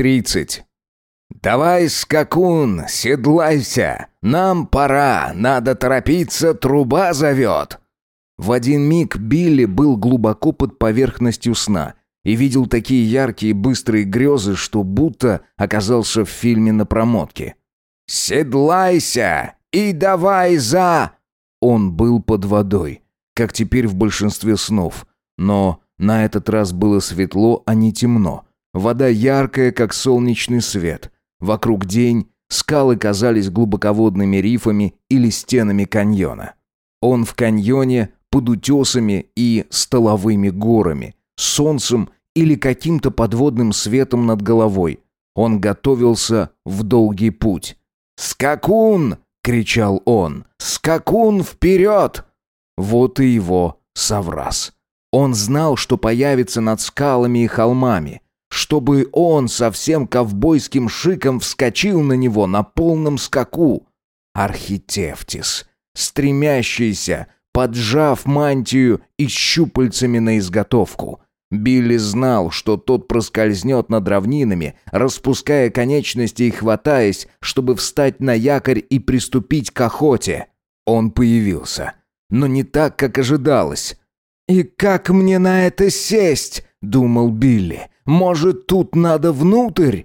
30. «Давай, скакун, седлайся! Нам пора, надо торопиться, труба зовет!» В один миг Билли был глубоко под поверхностью сна и видел такие яркие быстрые грезы, что будто оказался в фильме на промотке. «Седлайся и давай за...» Он был под водой, как теперь в большинстве снов, но на этот раз было светло, а не темно. Вода яркая, как солнечный свет. Вокруг день, скалы казались глубоководными рифами или стенами каньона. Он в каньоне под утесами и столовыми горами, солнцем или каким-то подводным светом над головой. Он готовился в долгий путь. «Скакун!» — кричал он. «Скакун вперед!» Вот и его соврас. Он знал, что появится над скалами и холмами, чтобы он со всем ковбойским шиком вскочил на него на полном скаку. Архитефтис, стремящийся, поджав мантию и щупальцами на изготовку. Билли знал, что тот проскользнет над равнинами, распуская конечности и хватаясь, чтобы встать на якорь и приступить к охоте. Он появился. Но не так, как ожидалось. «И как мне на это сесть?» — думал Билли. «Может, тут надо внутрь?»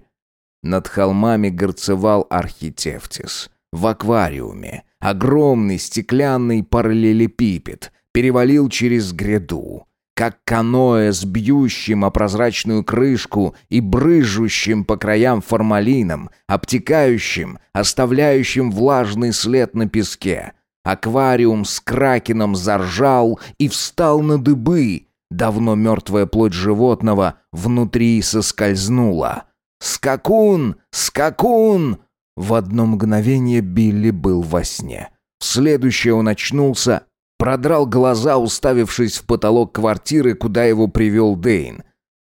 Над холмами горцевал архитефтис. В аквариуме. Огромный стеклянный параллелепипед. Перевалил через гряду. Как каноэ с бьющим о прозрачную крышку и брыжущим по краям формалином, обтекающим, оставляющим влажный след на песке — Аквариум с кракеном заржал и встал на дыбы. Давно мертвая плоть животного внутри соскользнула. «Скакун! Скакун!» В одно мгновение Билли был во сне. В следующее он очнулся, продрал глаза, уставившись в потолок квартиры, куда его привел Дейн.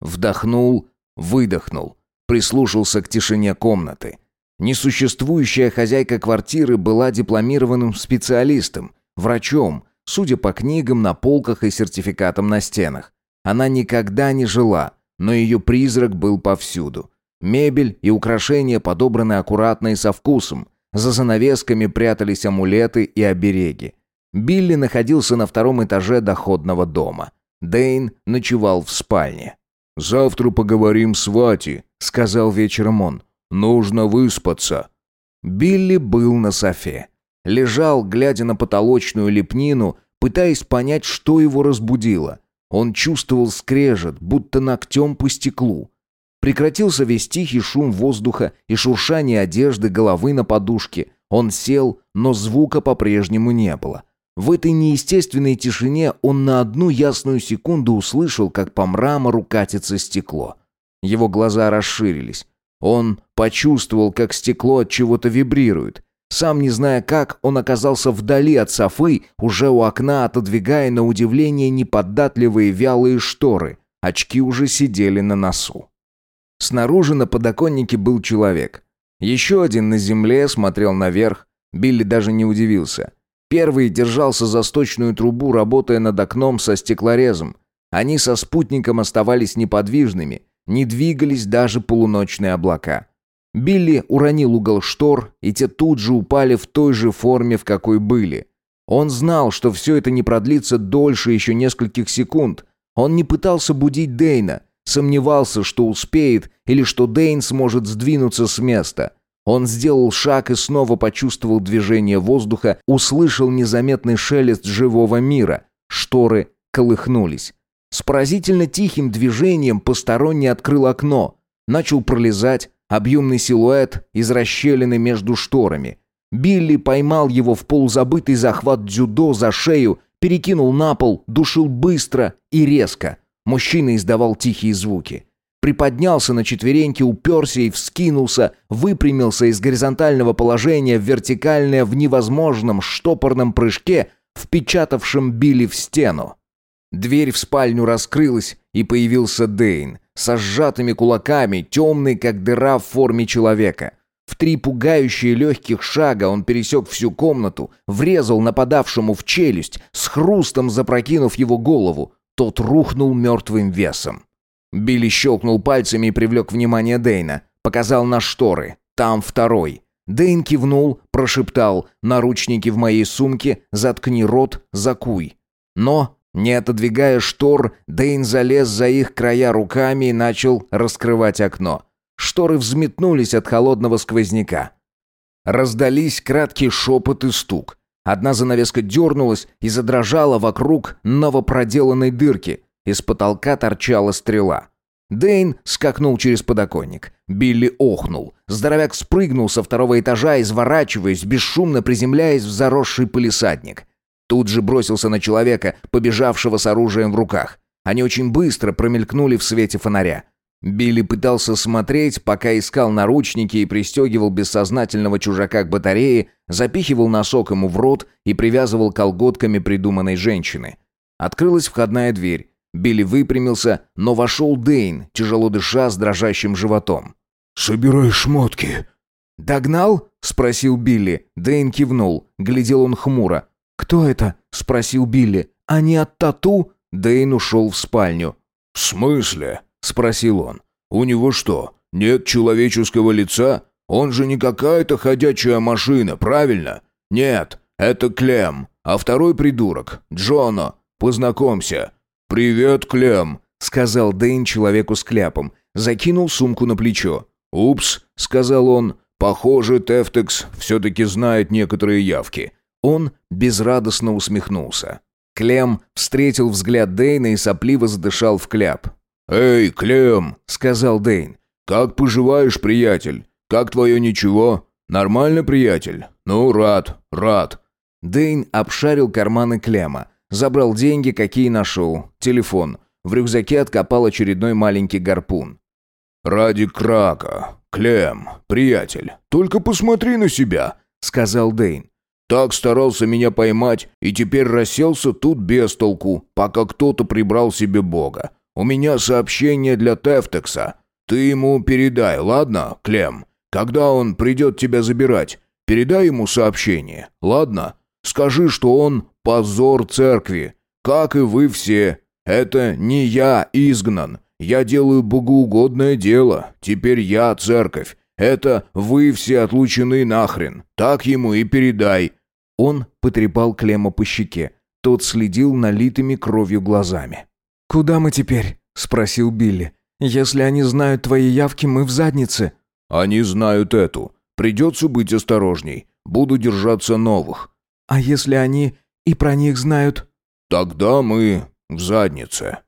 Вдохнул, выдохнул, прислушался к тишине комнаты. Несуществующая хозяйка квартиры была дипломированным специалистом, врачом, судя по книгам на полках и сертификатам на стенах. Она никогда не жила, но ее призрак был повсюду. Мебель и украшения подобраны аккуратно и со вкусом. За занавесками прятались амулеты и обереги. Билли находился на втором этаже доходного дома. Дейн ночевал в спальне. «Завтра поговорим с Вати», — сказал вечером он. Нужно выспаться». Билли был на софе. Лежал, глядя на потолочную лепнину, пытаясь понять, что его разбудило. Он чувствовал скрежет, будто ногтем по стеклу. Прекратился весь тихий шум воздуха и шуршание одежды, головы на подушке. Он сел, но звука по-прежнему не было. В этой неестественной тишине он на одну ясную секунду услышал, как по мрамору катится стекло. Его глаза расширились. Он почувствовал, как стекло от чего-то вибрирует. Сам не зная как, он оказался вдали от Софы, уже у окна отодвигая на удивление неподатливые вялые шторы. Очки уже сидели на носу. Снаружи на подоконнике был человек. Еще один на земле смотрел наверх. Билли даже не удивился. Первый держался за сточную трубу, работая над окном со стеклорезом. Они со спутником оставались неподвижными – не двигались даже полуночные облака. Билли уронил угол штор, и те тут же упали в той же форме, в какой были. Он знал, что все это не продлится дольше еще нескольких секунд. Он не пытался будить Дейна, сомневался, что успеет или что Дейн сможет сдвинуться с места. Он сделал шаг и снова почувствовал движение воздуха, услышал незаметный шелест живого мира. Шторы колыхнулись. С поразительно тихим движением посторонний открыл окно. Начал пролезать объемный силуэт из расщелины между шторами. Билли поймал его в полузабытый захват дзюдо за шею, перекинул на пол, душил быстро и резко. Мужчина издавал тихие звуки. Приподнялся на четвереньки, уперся и вскинулся, выпрямился из горизонтального положения в вертикальное в невозможном штопорном прыжке, впечатавшем Билли в стену. Дверь в спальню раскрылась, и появился Дейн, со сжатыми кулаками, темный, как дыра в форме человека. В три пугающие легких шага он пересек всю комнату, врезал нападавшему в челюсть, с хрустом запрокинув его голову. Тот рухнул мертвым весом. Билли щелкнул пальцами и привлек внимание Дейна. показал на шторы. Там второй. Дэйн кивнул, прошептал «Наручники в моей сумке, заткни рот, закуй». Но, не отодвигая штор, Дэйн залез за их края руками и начал раскрывать окно. Шторы взметнулись от холодного сквозняка. Раздались краткий шепот и стук. Одна занавеска дернулась и задрожала вокруг новопроделанной дырки. Из потолка торчала стрела. Дейн скакнул через подоконник. Билли охнул. Здоровяк спрыгнул со второго этажа, изворачиваясь, бесшумно приземляясь в заросший полисадник. Тут же бросился на человека, побежавшего с оружием в руках. Они очень быстро промелькнули в свете фонаря. Билли пытался смотреть, пока искал наручники и пристегивал бессознательного чужака к батарее, запихивал носок ему в рот и привязывал колготками придуманной женщины. Открылась входная дверь. Билли выпрямился, но вошел Дейн, тяжело дыша с дрожащим животом. «Собирай шмотки». «Догнал?» — спросил Билли. Дейн кивнул. Глядел он хмуро. «Кто это?» — спросил Билли. «Они от тату?» Дейн ушел в спальню. «В смысле?» — спросил он. «У него что, нет человеческого лица? Он же не какая-то ходячая машина, правильно? Нет, это Клем, а второй придурок, Джоно. Познакомься, «Привет, Клем», — сказал Дэйн человеку с кляпом. Закинул сумку на плечо. «Упс», — сказал он, — «похоже, Тефтекс все-таки знает некоторые явки». Он безрадостно усмехнулся. Клем встретил взгляд Дэйна и сопливо задышал в кляп. «Эй, Клем», — сказал Дэйн, — «как поживаешь, приятель? Как твое ничего? Нормально, приятель? Ну, рад, рад». Дэйн обшарил карманы Клема. Забрал деньги, какие нашел. Телефон. В рюкзаке откопал очередной маленький гарпун. «Ради крака. Клем, приятель, только посмотри на себя», — сказал Дейн. «Так старался меня поймать, и теперь расселся тут без толку, пока кто-то прибрал себе бога. У меня сообщение для Тефтекса. Ты ему передай, ладно, Клем? Когда он придет тебя забирать, передай ему сообщение, ладно? Скажи, что он позор церкви, как и вы все. Это не я изгнан. Я делаю богоугодное дело. Теперь я церковь. Это вы все отлучены нахрен. Так ему и передай». Он потрепал Клема по щеке. Тот следил налитыми кровью глазами. «Куда мы теперь?» — спросил Билли. «Если они знают твои явки, мы в заднице». «Они знают эту. Придется быть осторожней. Буду держаться новых. А если они и про них знают? Тогда мы в заднице.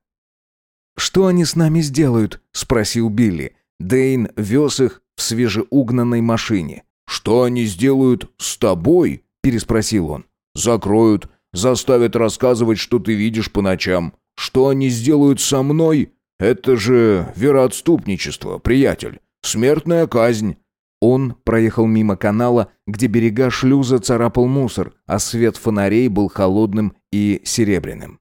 Что они с нами сделают? спросил Билли. Дейн вез их в свежеугнанной машине. Что они сделают с тобой? Переспросил он. Закроют, заставят рассказывать, что ты видишь по ночам. Что они сделают со мной? Это же вероотступничество, приятель. Смертная казнь. Он проехал мимо канала, где берега шлюза царапал мусор, а свет фонарей был холодным и серебряным.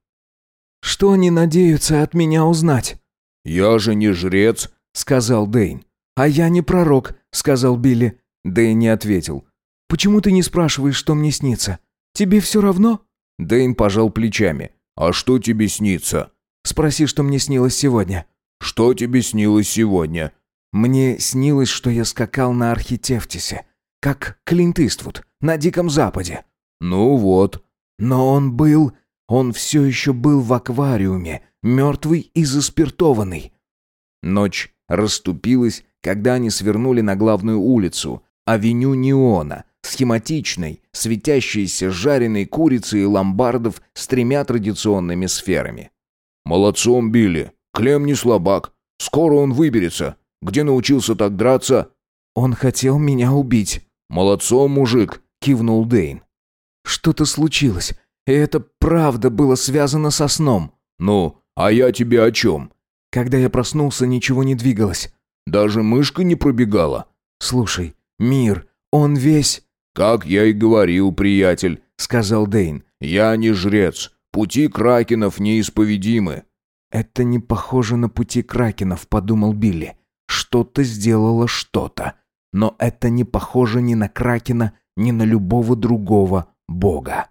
«Что они надеются от меня узнать?» «Я же не жрец», — сказал Дэйн. «А я не пророк», — сказал Билли. Дэйн не ответил. «Почему ты не спрашиваешь, что мне снится? Тебе все равно?» Дэйн пожал плечами. «А что тебе снится?» «Спроси, что мне снилось сегодня». «Что тебе снилось сегодня?» Мне снилось, что я скакал на Архитефтисе, как Клинт Иствуд, на Диком Западе. Ну вот. Но он был... Он все еще был в аквариуме, мертвый и заспиртованный. Ночь расступилась, когда они свернули на главную улицу, авеню Неона, схематичной, светящейся жареной курицей и ломбардов с тремя традиционными сферами. «Молодцом, Билли. Клем не слабак. Скоро он выберется. Где научился так драться?» «Он хотел меня убить». «Молодцом, мужик», — кивнул Дейн. «Что-то случилось, и это правда было связано со сном». «Ну, а я тебе о чем?» Когда я проснулся, ничего не двигалось. «Даже мышка не пробегала?» «Слушай, мир, он весь...» «Как я и говорил, приятель», — сказал Дейн. «Я не жрец. Пути кракенов неисповедимы». «Это не похоже на пути кракенов», — подумал Билли. Что-то сделало что-то. Но это не похоже ни на Кракена, ни на любого другого бога.